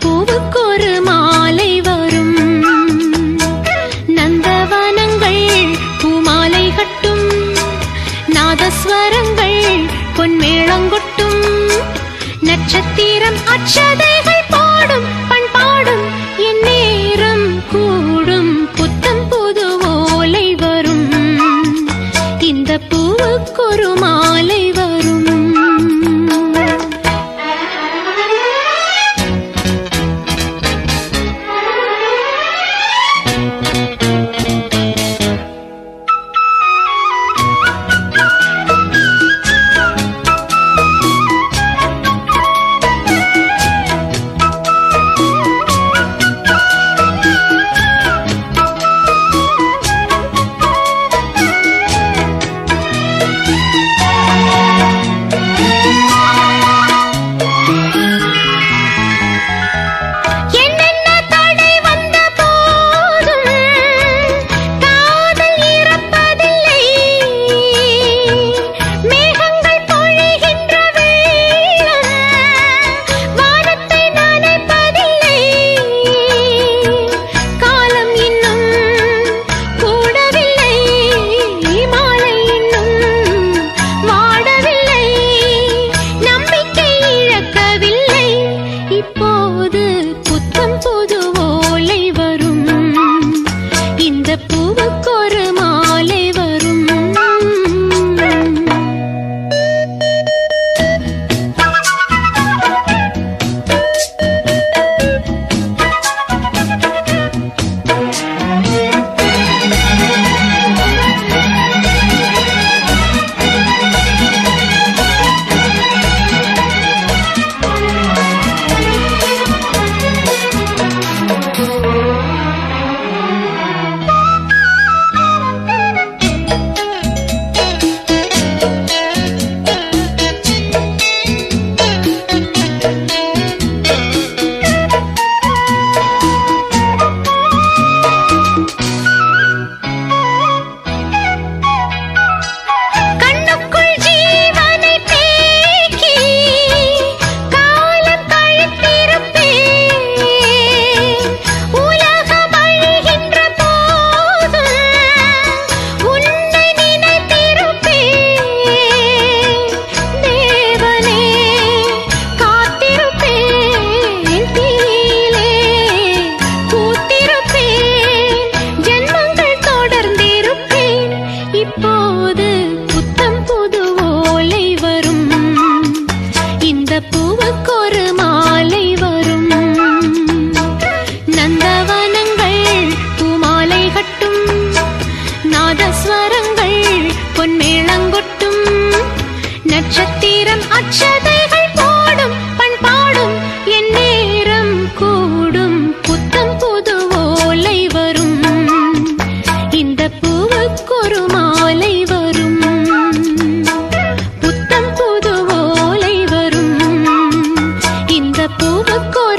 பூவுக்கொரு மாலை வரும். நந்தவனங்கள் பூமாலை கட்டும். நாதஸ்வரங்கள் பொன்மேளங்கொட்டும் நட்சத்திரம் அச்சதைகள் பாடும் பண்பாடும் என் நேரம் கூட ஒலிக்கட்டும் நாதஸ்வரங்கள் பொன்மேளங்கொட்டும் நட்சத்திரம் அச்சதைகள் போடும் பண்பாடும் என் நேரம் கூடும். புத்தம் புது ஓலை வரும். இந்த பூவுக்கொரு மாலை வரும். புத்தம் புது ஓலை வரும். இந்த பூவுக்கொரு